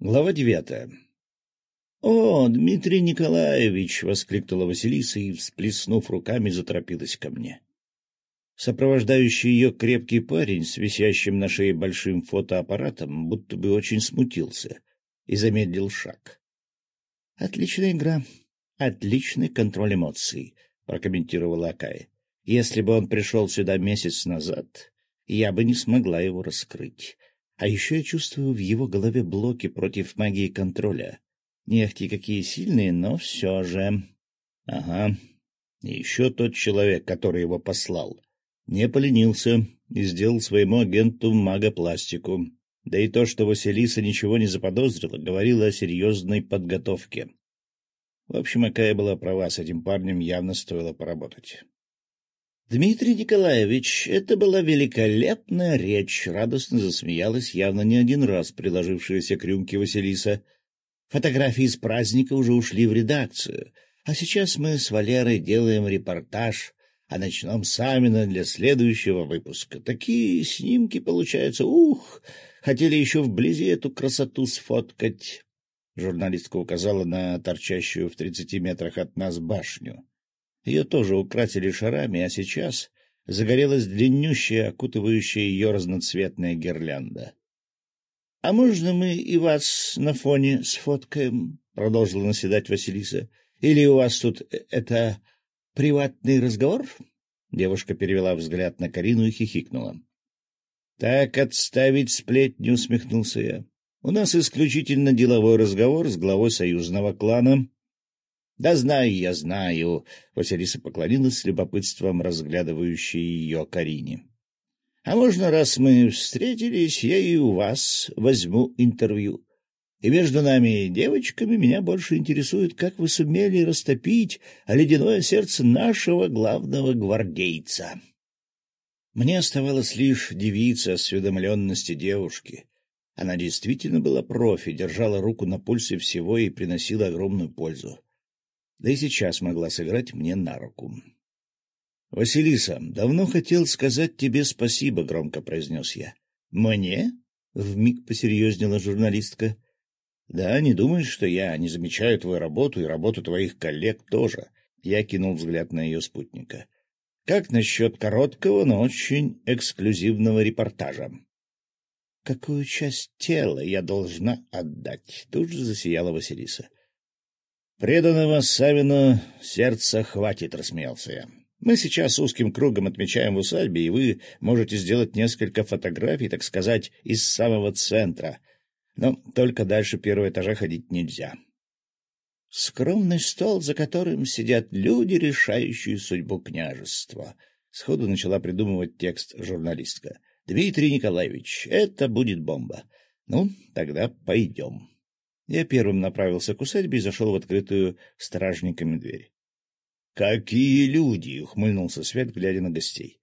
Глава девятая. — О, Дмитрий Николаевич! — воскликнула Василиса и, всплеснув руками, заторопилась ко мне. Сопровождающий ее крепкий парень с висящим на шее большим фотоаппаратом будто бы очень смутился и замедлил шаг. — Отличная игра, отличный контроль эмоций, — прокомментировала Акая. — Если бы он пришел сюда месяц назад, я бы не смогла его раскрыть. А еще я чувствую в его голове блоки против магии контроля. Не ахти какие сильные, но все же... Ага. И еще тот человек, который его послал, не поленился и сделал своему агенту магопластику. Да и то, что Василиса ничего не заподозрила, говорило о серьезной подготовке. В общем, Акая была права, с этим парнем явно стоило поработать. Дмитрий Николаевич, это была великолепная речь, радостно засмеялась явно не один раз приложившаяся к рюмке Василиса. Фотографии из праздника уже ушли в редакцию, а сейчас мы с Валерой делаем репортаж о ночном Самина для следующего выпуска. Такие снимки получаются, ух! Хотели еще вблизи эту красоту сфоткать. Журналистка указала на торчащую в тридцати метрах от нас башню. Ее тоже украсили шарами, а сейчас загорелась длиннющая, окутывающая ее разноцветная гирлянда. — А можно мы и вас на фоне сфоткаем? — продолжила наседать Василиса. — Или у вас тут э, это приватный разговор? Девушка перевела взгляд на Карину и хихикнула. — Так отставить сплетню, — усмехнулся я. — У нас исключительно деловой разговор с главой союзного клана — Да знаю я, знаю, — Василиса поклонилась с любопытством, разглядывающей ее Карине. — А можно, раз мы встретились, я и у вас возьму интервью. И между нами, девочками, меня больше интересует, как вы сумели растопить ледяное сердце нашего главного гвардейца. Мне оставалось лишь дивиться осведомленности девушки. Она действительно была профи, держала руку на пульсе всего и приносила огромную пользу да и сейчас могла сыграть мне на руку. — Василиса, давно хотел сказать тебе спасибо, — громко произнес я. — Мне? — вмиг посерьезнела журналистка. — Да, не думаешь, что я не замечаю твою работу и работу твоих коллег тоже? Я кинул взгляд на ее спутника. — Как насчет короткого, но очень эксклюзивного репортажа? — Какую часть тела я должна отдать? Тут же засияла Василиса. «Преданного Савина сердца хватит», — рассмеялся я. «Мы сейчас узким кругом отмечаем в усадьбе, и вы можете сделать несколько фотографий, так сказать, из самого центра. Но только дальше первого этажа ходить нельзя». «Скромный стол, за которым сидят люди, решающие судьбу княжества», — сходу начала придумывать текст журналистка. «Дмитрий Николаевич, это будет бомба. Ну, тогда пойдем». Я первым направился к усадьбе и зашел в открытую стражниками дверь. — Какие люди! — ухмыльнулся Свет, глядя на гостей.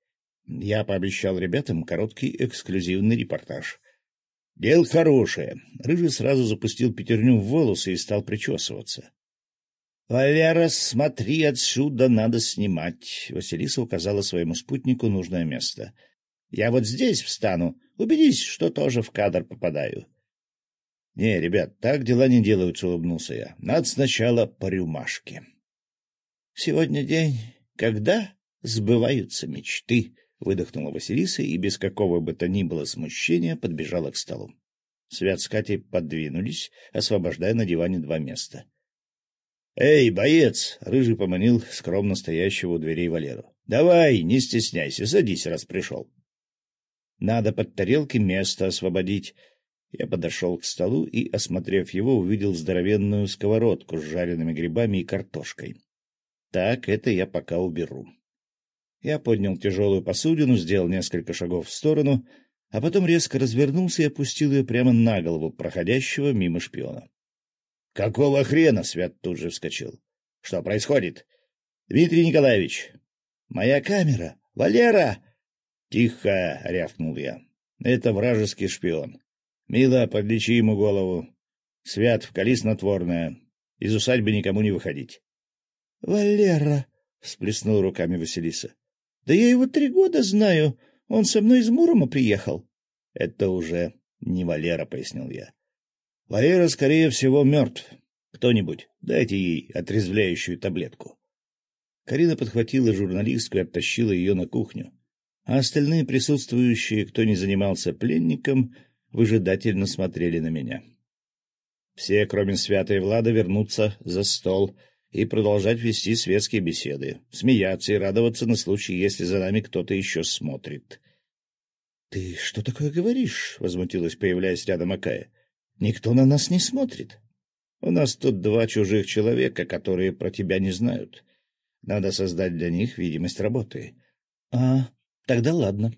Я пообещал ребятам короткий эксклюзивный репортаж. — Дело хорошее. Рыжий сразу запустил пятерню в волосы и стал причесываться. — Валера, смотри отсюда, надо снимать. Василиса указала своему спутнику нужное место. — Я вот здесь встану. Убедись, что тоже в кадр попадаю. — Не, ребят, так дела не делаются, — улыбнулся я. — Надо сначала по рюмашке. — Сегодня день, когда сбываются мечты, — выдохнула Василиса и без какого бы то ни было смущения подбежала к столу. Свят с Катей подвинулись, освобождая на диване два места. — Эй, боец! — Рыжий поманил скромно стоящего у дверей Валеру. — Давай, не стесняйся, садись, раз пришел. — Надо под тарелки место освободить, я подошел к столу и, осмотрев его, увидел здоровенную сковородку с жареными грибами и картошкой. Так, это я пока уберу. Я поднял тяжелую посудину, сделал несколько шагов в сторону, а потом резко развернулся и опустил ее прямо на голову проходящего мимо шпиона. — Какого хрена? — Свят тут же вскочил. — Что происходит? — Дмитрий Николаевич! — Моя камера! Валера! — Тихо! — рявкнул я. — Это вражеский шпион. Мила, подлечи ему голову. Свят, вкали снотворное. Из усадьбы никому не выходить. — Валера! — всплеснула руками Василиса. — Да я его три года знаю. Он со мной из Мурома приехал. — Это уже не Валера, — пояснил я. Валера, скорее всего, мертв. Кто-нибудь, дайте ей отрезвляющую таблетку. Карина подхватила журналистку и оттащила ее на кухню, а остальные присутствующие, кто не занимался пленником, выжидательно смотрели на меня. Все, кроме Святой Влада, вернутся за стол и продолжать вести светские беседы, смеяться и радоваться на случай, если за нами кто-то еще смотрит. — Ты что такое говоришь? — возмутилась, появляясь рядом Акая. — Никто на нас не смотрит. У нас тут два чужих человека, которые про тебя не знают. Надо создать для них видимость работы. — А, тогда ладно.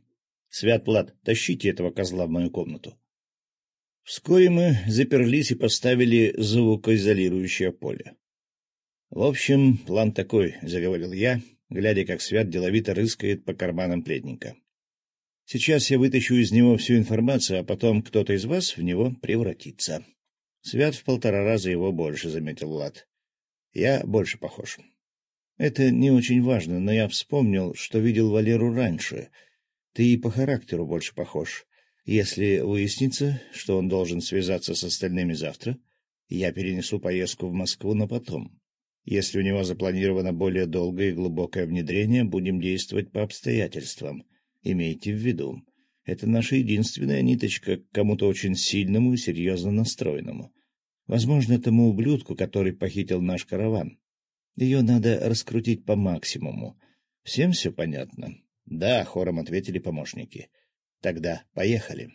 Свят Влад, тащите этого козла в мою комнату. Вскоре мы заперлись и поставили звукоизолирующее поле. — В общем, план такой, — заговорил я, глядя, как Свят деловито рыскает по карманам пледника. — Сейчас я вытащу из него всю информацию, а потом кто-то из вас в него превратится. Свят в полтора раза его больше, — заметил Влад. — Я больше похож. Это не очень важно, но я вспомнил, что видел Валеру раньше. Ты и по характеру больше похож. Если выяснится, что он должен связаться с остальными завтра, я перенесу поездку в Москву на потом. Если у него запланировано более долгое и глубокое внедрение, будем действовать по обстоятельствам. Имейте в виду, это наша единственная ниточка к кому-то очень сильному и серьезно настроенному. Возможно, тому ублюдку, который похитил наш караван. Ее надо раскрутить по максимуму. Всем все понятно? — Да, — хором ответили помощники. Тогда поехали.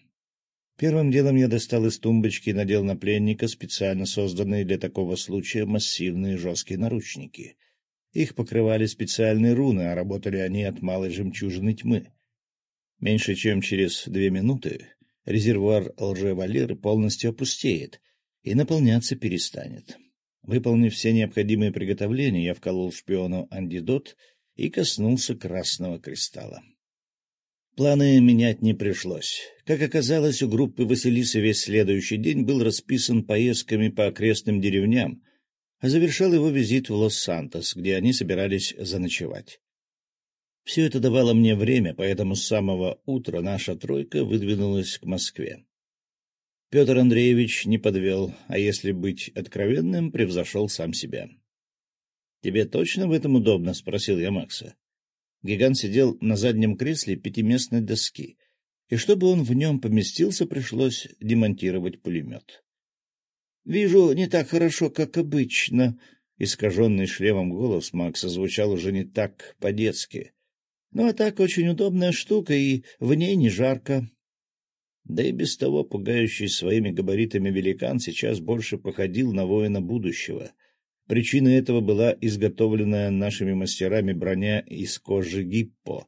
Первым делом я достал из тумбочки и надел на пленника специально созданные для такого случая массивные жесткие наручники. Их покрывали специальные руны, а работали они от малой жемчужины тьмы. Меньше чем через две минуты резервуар лжевалеры полностью опустеет и наполняться перестанет. Выполнив все необходимые приготовления, я вколол шпиону антидот и коснулся красного кристалла. Планы менять не пришлось. Как оказалось, у группы Василисы весь следующий день был расписан поездками по окрестным деревням, а завершал его визит в Лос-Сантос, где они собирались заночевать. Все это давало мне время, поэтому с самого утра наша тройка выдвинулась к Москве. Петр Андреевич не подвел, а если быть откровенным, превзошел сам себя. — Тебе точно в этом удобно? — спросил я Макса. Гигант сидел на заднем кресле пятиместной доски, и чтобы он в нем поместился, пришлось демонтировать пулемет. — Вижу, не так хорошо, как обычно. Искаженный шлемом голос Макса звучал уже не так по-детски. Ну, а так очень удобная штука, и в ней не жарко. Да и без того пугающий своими габаритами великан сейчас больше походил на воина будущего, Причиной этого была изготовленная нашими мастерами броня из кожи гиппо.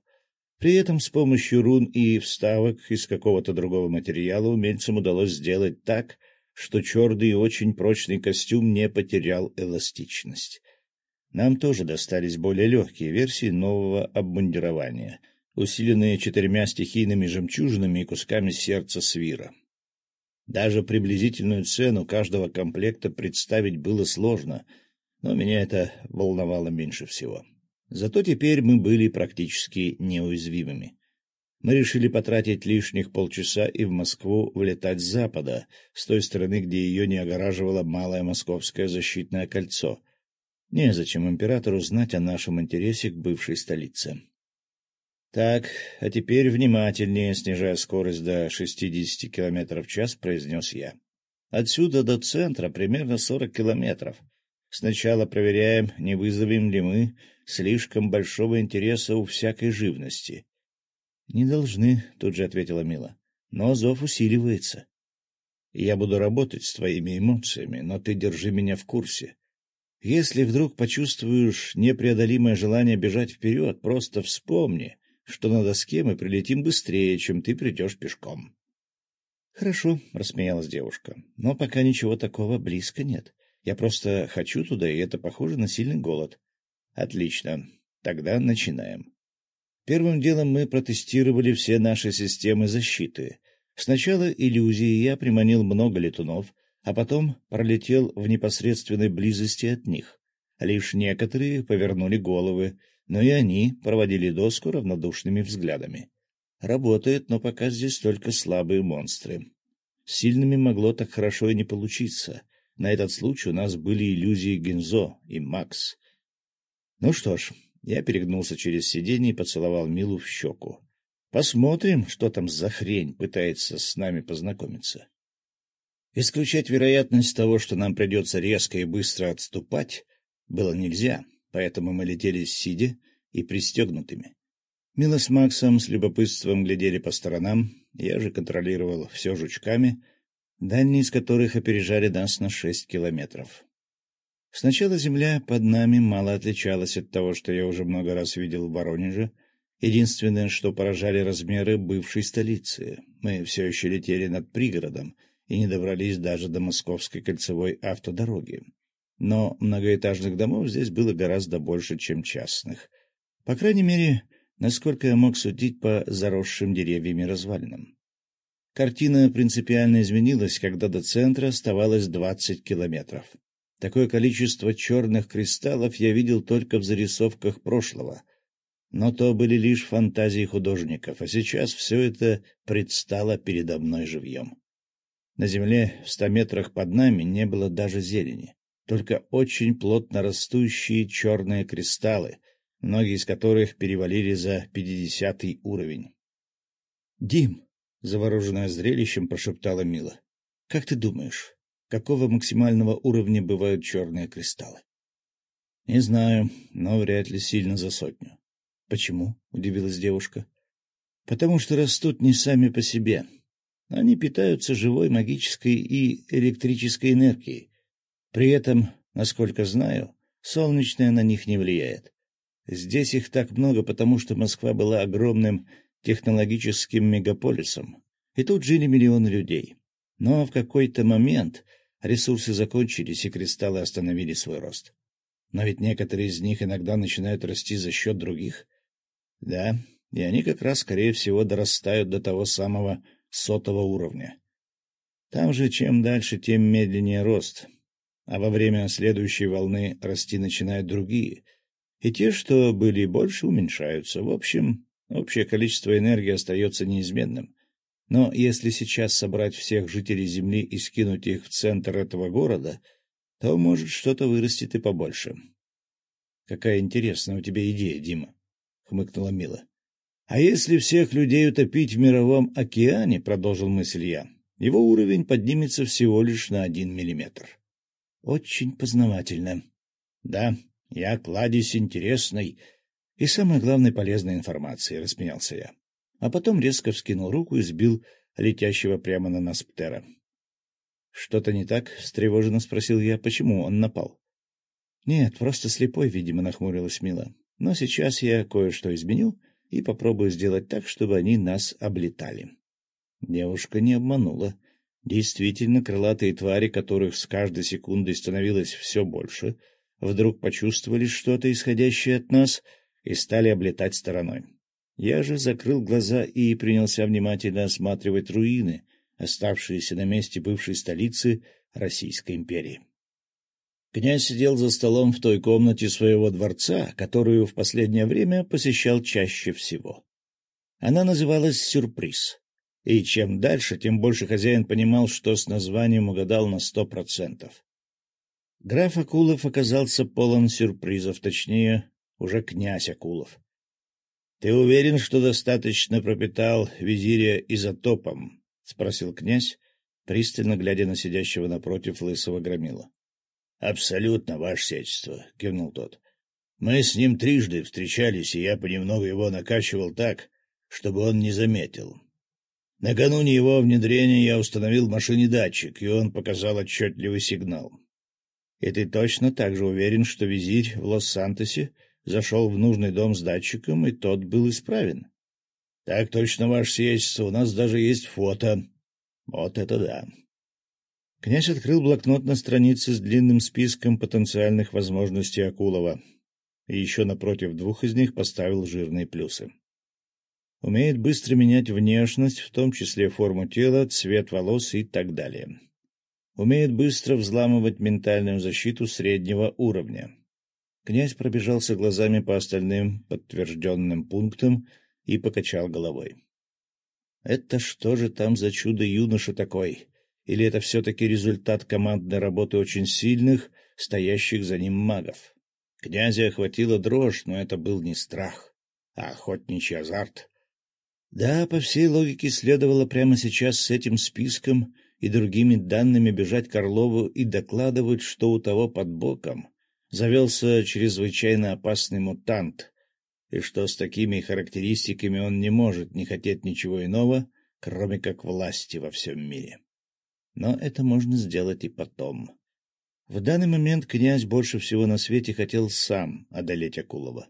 При этом с помощью рун и вставок из какого-то другого материала умельцам удалось сделать так, что черный и очень прочный костюм не потерял эластичность. Нам тоже достались более легкие версии нового обмундирования, усиленные четырьмя стихийными жемчужинами и кусками сердца свира. Даже приблизительную цену каждого комплекта представить было сложно — но меня это волновало меньше всего. Зато теперь мы были практически неуязвимыми. Мы решили потратить лишних полчаса и в Москву влетать с запада, с той стороны, где ее не огораживало малое московское защитное кольцо. Незачем императору знать о нашем интересе к бывшей столице. Так, а теперь внимательнее, снижая скорость до 60 км в час, произнес я. Отсюда до центра примерно 40 километров. Сначала проверяем, не вызовем ли мы слишком большого интереса у всякой живности. — Не должны, — тут же ответила Мила. — Но зов усиливается. Я буду работать с твоими эмоциями, но ты держи меня в курсе. Если вдруг почувствуешь непреодолимое желание бежать вперед, просто вспомни, что на доске мы прилетим быстрее, чем ты придешь пешком. — Хорошо, — рассмеялась девушка, — но пока ничего такого близко нет. Я просто хочу туда, и это похоже на сильный голод. Отлично. Тогда начинаем. Первым делом мы протестировали все наши системы защиты. Сначала иллюзии я приманил много летунов, а потом пролетел в непосредственной близости от них. Лишь некоторые повернули головы, но и они проводили доску равнодушными взглядами. Работает, но пока здесь только слабые монстры. С сильными могло так хорошо и не получиться. На этот случай у нас были иллюзии Гензо и Макс. Ну что ж, я перегнулся через сиденье и поцеловал Милу в щеку. Посмотрим, что там за хрень пытается с нами познакомиться. Исключать вероятность того, что нам придется резко и быстро отступать, было нельзя, поэтому мы летели сидя и пристегнутыми. Мила с Максом с любопытством глядели по сторонам, я же контролировал все жучками, дальние из которых опережали нас на шесть километров. Сначала земля под нами мало отличалась от того, что я уже много раз видел в Воронеже. Единственное, что поражали размеры бывшей столицы. Мы все еще летели над пригородом и не добрались даже до Московской кольцевой автодороги. Но многоэтажных домов здесь было гораздо больше, чем частных. По крайней мере, насколько я мог судить по заросшим деревьями развалинам. Картина принципиально изменилась, когда до центра оставалось двадцать километров. Такое количество черных кристаллов я видел только в зарисовках прошлого. Но то были лишь фантазии художников, а сейчас все это предстало передо мной живьем. На земле в ста метрах под нами не было даже зелени, только очень плотно растущие черные кристаллы, многие из которых перевалили за пятидесятый уровень. — Дим, — завороженная зрелищем, прошептала Мила, — как ты думаешь, какого максимального уровня бывают черные кристаллы. — Не знаю, но вряд ли сильно за сотню. — Почему? — удивилась девушка. — Потому что растут не сами по себе. Они питаются живой магической и электрической энергией. При этом, насколько знаю, солнечная на них не влияет. Здесь их так много, потому что Москва была огромным технологическим мегаполисом, и тут жили миллионы людей. Но в какой-то момент Ресурсы закончились, и кристаллы остановили свой рост. Но ведь некоторые из них иногда начинают расти за счет других. Да, и они как раз, скорее всего, дорастают до того самого сотого уровня. Там же чем дальше, тем медленнее рост. А во время следующей волны расти начинают другие. И те, что были больше, уменьшаются. В общем, общее количество энергии остается неизменным. Но если сейчас собрать всех жителей Земли и скинуть их в центр этого города, то, может, что-то вырастет и побольше. — Какая интересная у тебя идея, Дима, — хмыкнула Мила. — А если всех людей утопить в мировом океане, — продолжил мысль я, — его уровень поднимется всего лишь на один миллиметр. — Очень познавательно. — Да, я кладезь интересной и, самое главное, полезной информации, — рассмеялся я а потом резко вскинул руку и сбил летящего прямо на нас Птера. — Что-то не так? — встревоженно спросил я. — Почему он напал? — Нет, просто слепой, видимо, нахмурилась Мила. Но сейчас я кое-что изменю и попробую сделать так, чтобы они нас облетали. Девушка не обманула. Действительно, крылатые твари, которых с каждой секундой становилось все больше, вдруг почувствовали что-то, исходящее от нас, и стали облетать стороной. Я же закрыл глаза и принялся внимательно осматривать руины, оставшиеся на месте бывшей столицы Российской империи. Князь сидел за столом в той комнате своего дворца, которую в последнее время посещал чаще всего. Она называлась «Сюрприз». И чем дальше, тем больше хозяин понимал, что с названием угадал на сто процентов. Граф Акулов оказался полон сюрпризов, точнее, уже князь Акулов. — Ты уверен, что достаточно пропитал визиря изотопом? — спросил князь, пристально глядя на сидящего напротив лысого громила. — Абсолютно, ваше сечество, — кивнул тот. — Мы с ним трижды встречались, и я понемногу его накачивал так, чтобы он не заметил. Накануне его внедрения я установил в машине датчик, и он показал отчетливый сигнал. — И ты точно так же уверен, что визирь в Лос-Сантосе зашел в нужный дом с датчиком, и тот был исправен. — Так точно, ваше сиятельство, у нас даже есть фото. — Вот это да. Князь открыл блокнот на странице с длинным списком потенциальных возможностей Акулова, и еще напротив двух из них поставил жирные плюсы. Умеет быстро менять внешность, в том числе форму тела, цвет волос и так далее. Умеет быстро взламывать ментальную защиту среднего уровня Князь пробежался глазами по остальным подтвержденным пунктам и покачал головой. — Это что же там за чудо-юноша такой? или это все-таки результат командной работы очень сильных, стоящих за ним магов? Князя охватила дрожь, но это был не страх, а охотничий азарт. Да, по всей логике следовало прямо сейчас с этим списком и другими данными бежать к Орлову и докладывать, что у того под боком завелся чрезвычайно опасный мутант, и что с такими характеристиками он не может не хотеть ничего иного, кроме как власти во всем мире. Но это можно сделать и потом. В данный момент князь больше всего на свете хотел сам одолеть Акулова.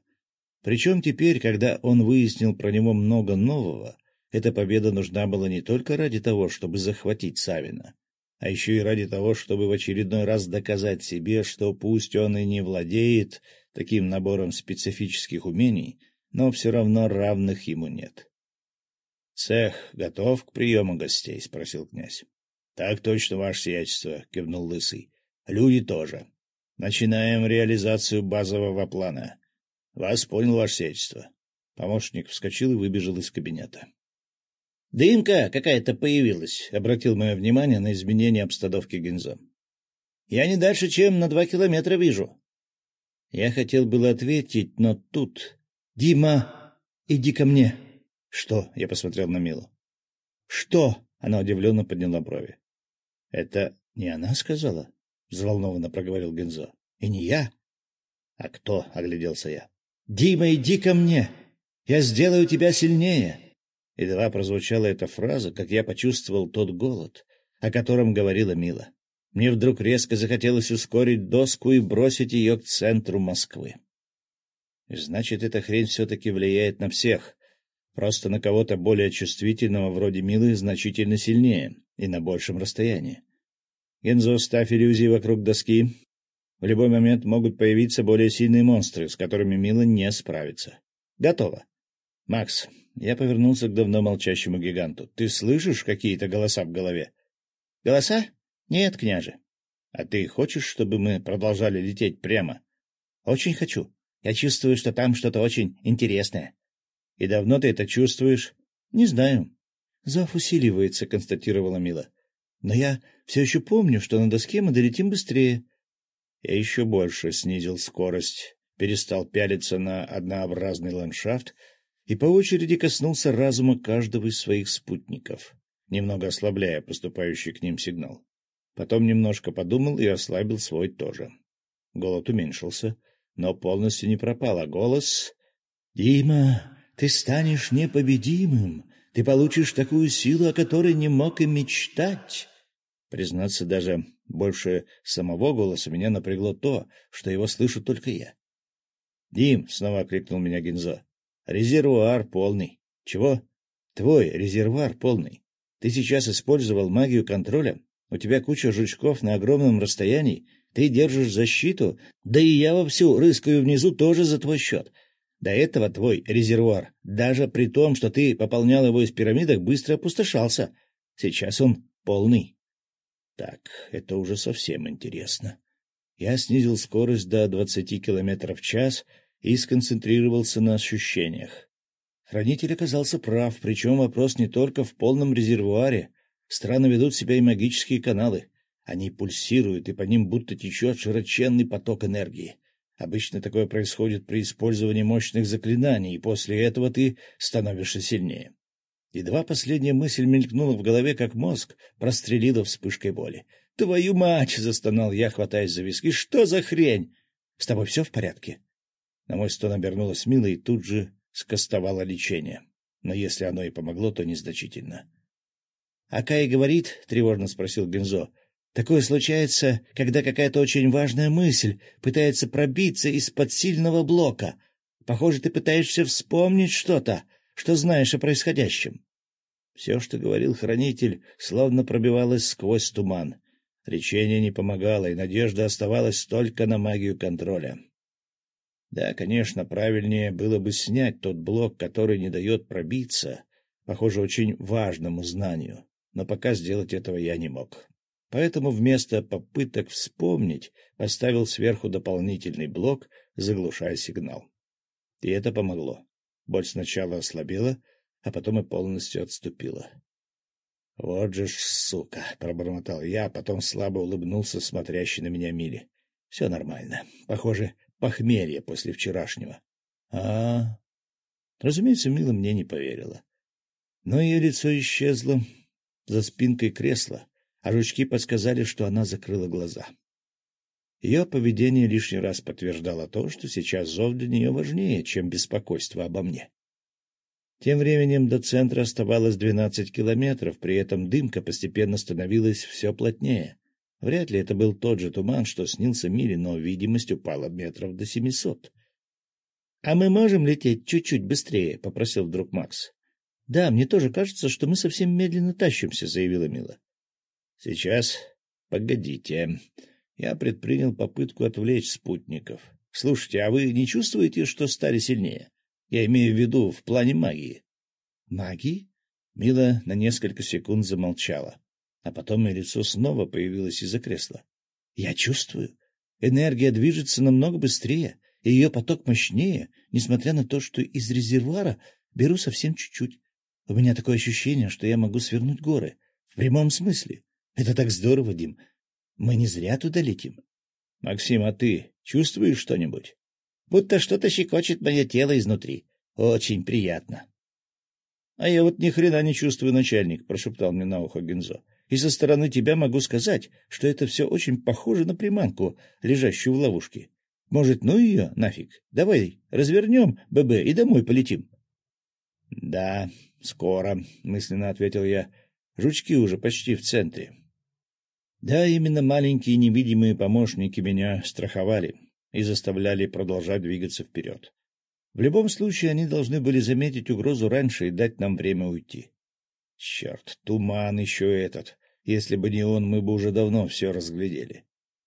Причем теперь, когда он выяснил про него много нового, эта победа нужна была не только ради того, чтобы захватить Савина, а еще и ради того, чтобы в очередной раз доказать себе, что пусть он и не владеет таким набором специфических умений, но все равно равных ему нет. — Цех готов к приему гостей? — спросил князь. — Так точно, ваше сиятельство, — кивнул Лысый. — Люди тоже. Начинаем реализацию базового плана. — Вас понял, ваше сельство. Помощник вскочил и выбежал из кабинета. — Дымка какая-то появилась, — обратил мое внимание на изменение обстановки Гензо. — Я не дальше, чем на два километра вижу. Я хотел было ответить, но тут... — Дима, иди ко мне. — Что? — я посмотрел на Милу. — Что? — она удивленно подняла брови. — Это не она сказала? — взволнованно проговорил Гензо. — И не я. — А кто? — огляделся я. «Дима, иди ко мне! Я сделаю тебя сильнее!» Едва прозвучала эта фраза, как я почувствовал тот голод, о котором говорила Мила. Мне вдруг резко захотелось ускорить доску и бросить ее к центру Москвы. Значит, эта хрень все-таки влияет на всех. Просто на кого-то более чувствительного, вроде Милы, значительно сильнее и на большем расстоянии. Гензо, ставь иллюзии вокруг доски, в любой момент могут появиться более сильные монстры, с которыми Мила не справится. Готово. Макс, я повернулся к давно молчащему гиганту. Ты слышишь какие-то голоса в голове? Голоса? Нет, княже. А ты хочешь, чтобы мы продолжали лететь прямо? Очень хочу. Я чувствую, что там что-то очень интересное. И давно ты это чувствуешь? Не знаю. Зов усиливается, констатировала Мила. Но я все еще помню, что на доске мы долетим быстрее. Я еще больше снизил скорость, перестал пялиться на однообразный ландшафт и по очереди коснулся разума каждого из своих спутников, немного ослабляя поступающий к ним сигнал. Потом немножко подумал и ослабил свой тоже. Голод уменьшился, но полностью не пропал, а голос... — Дима, ты станешь непобедимым, ты получишь такую силу, о которой не мог и мечтать. Признаться, даже больше самого голоса меня напрягло то, что его слышу только я. — Дим! — снова окликнул меня Гинзо. — Резервуар полный. — Чего? — Твой резервуар полный. Ты сейчас использовал магию контроля? У тебя куча жучков на огромном расстоянии. Ты держишь защиту? Да и я вовсю рыскаю внизу тоже за твой счет. До этого твой резервуар, даже при том, что ты пополнял его из пирамидок, быстро опустошался. Сейчас он полный. Так, это уже совсем интересно. Я снизил скорость до двадцати километров в час и сконцентрировался на ощущениях. Хранитель оказался прав, причем вопрос не только в полном резервуаре. Странно ведут себя и магические каналы. Они пульсируют, и по ним будто течет широченный поток энергии. Обычно такое происходит при использовании мощных заклинаний, и после этого ты становишься сильнее. Едва последняя мысль мелькнула в голове, как мозг прострелила вспышкой боли. «Твою мать!» — застонал я, хватаясь за виски. «Что за хрень? С тобой все в порядке?» На мой стон обернулась Мила и тут же скостовала лечение. Но если оно и помогло, то незначительно. — А Кай говорит, — тревожно спросил Гензо, — такое случается, когда какая-то очень важная мысль пытается пробиться из-под сильного блока. Похоже, ты пытаешься вспомнить что-то, что знаешь о происходящем. Все, что говорил хранитель, словно пробивалось сквозь туман. Лечение не помогало, и надежда оставалась только на магию контроля. Да, конечно, правильнее было бы снять тот блок, который не дает пробиться, похоже, очень важному знанию, но пока сделать этого я не мог. Поэтому вместо попыток вспомнить поставил сверху дополнительный блок, заглушая сигнал. И это помогло. Боль сначала ослабела, а потом и полностью отступила. — Вот же ж сука! — пробормотал я, а потом слабо улыбнулся смотрящий на меня Миле. — Все нормально. Похоже, похмелье после вчерашнего. А, Разумеется, Мила мне не поверила. Но ее лицо исчезло за спинкой кресла, а жучки подсказали, что она закрыла глаза. Ее поведение лишний раз подтверждало то, что сейчас зов для нее важнее, чем беспокойство обо мне. Тем временем до центра оставалось двенадцать километров, при этом дымка постепенно становилась все плотнее. Вряд ли это был тот же туман, что снился Мире, но видимость упала метров до семисот. — А мы можем лететь чуть-чуть быстрее? — попросил вдруг Макс. — Да, мне тоже кажется, что мы совсем медленно тащимся, — заявила Мила. — Сейчас. Погодите. Я предпринял попытку отвлечь спутников. Слушайте, а вы не чувствуете, что стали сильнее? Я имею в виду в плане магии. — Магии? Мила на несколько секунд замолчала, а потом ее лицо снова появилось из-за кресла. — Я чувствую. Энергия движется намного быстрее, и ее поток мощнее, несмотря на то, что из резервуара беру совсем чуть-чуть. У меня такое ощущение, что я могу свернуть горы. В прямом смысле. Это так здорово, Дим. Мы не зря туда летим. — Максим, а ты чувствуешь что-нибудь? будто что-то щекочет мое тело изнутри. Очень приятно. — А я вот ни хрена не чувствую, начальник, — прошептал мне на ухо Гензо. — И со стороны тебя могу сказать, что это все очень похоже на приманку, лежащую в ловушке. Может, ну ее нафиг? Давай развернем ББ и домой полетим. — Да, скоро, — мысленно ответил я. Жучки уже почти в центре. Да, именно маленькие невидимые помощники меня страховали и заставляли продолжать двигаться вперед. В любом случае, они должны были заметить угрозу раньше и дать нам время уйти. Черт, туман еще этот. Если бы не он, мы бы уже давно все разглядели.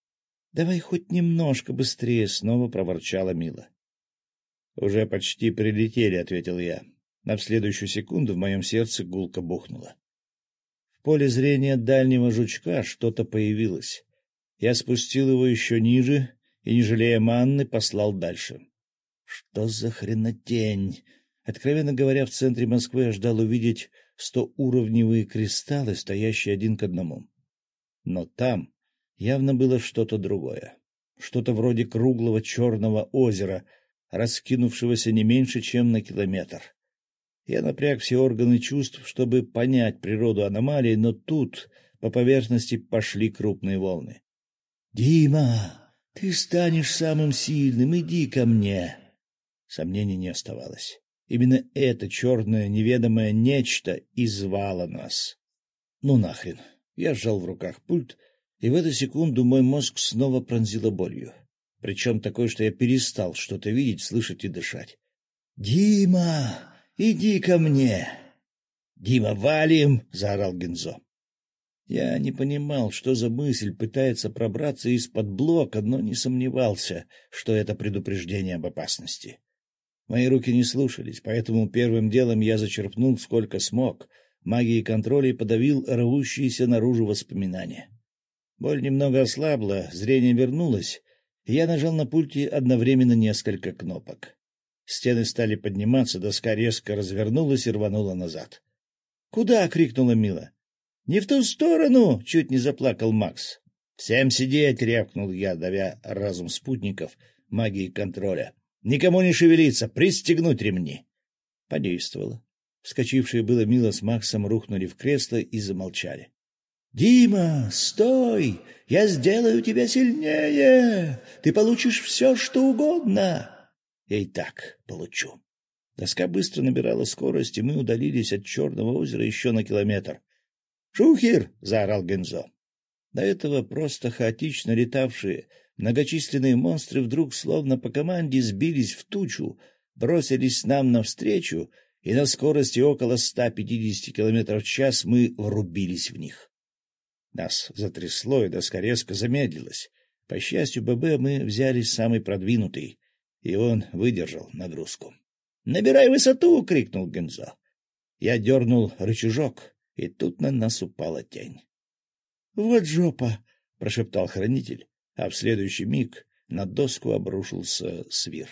— Давай хоть немножко быстрее, — снова проворчала Мила. — Уже почти прилетели, — ответил я. На в следующую секунду в моем сердце гулко бухнуло. В поле зрения дальнего жучка что-то появилось. Я спустил его еще ниже и, не жалея манны, послал дальше. Что за хренотень? Откровенно говоря, в центре Москвы я ждал увидеть стоуровневые кристаллы, стоящие один к одному. Но там явно было что-то другое. Что-то вроде круглого черного озера, раскинувшегося не меньше, чем на километр. Я напряг все органы чувств, чтобы понять природу аномалии, но тут по поверхности пошли крупные волны. — Дима! Ты станешь самым сильным, иди ко мне. Сомнений не оставалось. Именно это черное неведомое нечто и звало нас. Ну нахрен. Я сжал в руках пульт, и в эту секунду мой мозг снова пронзило болью. Причем такой, что я перестал что-то видеть, слышать и дышать. «Дима, иди ко мне!» «Дима, валим!» — заорал Гензо. Я не понимал, что за мысль пытается пробраться из-под блока, но не сомневался, что это предупреждение об опасности. Мои руки не слушались, поэтому первым делом я зачерпнул сколько смог, магией контроля и подавил рвущиеся наружу воспоминания. Боль немного ослабла, зрение вернулось, и я нажал на пульте одновременно несколько кнопок. Стены стали подниматься, доска резко развернулась и рванула назад. «Куда — Куда? — крикнула Мила. «Не в ту сторону!» — чуть не заплакал Макс. «Всем сидеть!» — рявкнул я, давя разум спутников магии контроля. «Никому не шевелиться! Пристегнуть ремни!» Подействовало. Вскочившие было Мила с Максом рухнули в кресло и замолчали. «Дима, стой! Я сделаю тебя сильнее! Ты получишь все, что угодно!» «Я и так получу». Доска быстро набирала скорость, и мы удалились от Черного озера еще на километр. «Шухер!» — заорал Гензо. До этого просто хаотично летавшие многочисленные монстры вдруг словно по команде сбились в тучу, бросились нам навстречу, и на скорости около 150 км в час мы врубились в них. Нас затрясло, и доска резко замедлилась. По счастью, ББ мы взяли самый продвинутый, и он выдержал нагрузку. «Набирай высоту!» — крикнул Гензо. Я дернул рычажок, и тут на нас упала тень. — Вот жопа! — прошептал хранитель, а в следующий миг на доску обрушился свир.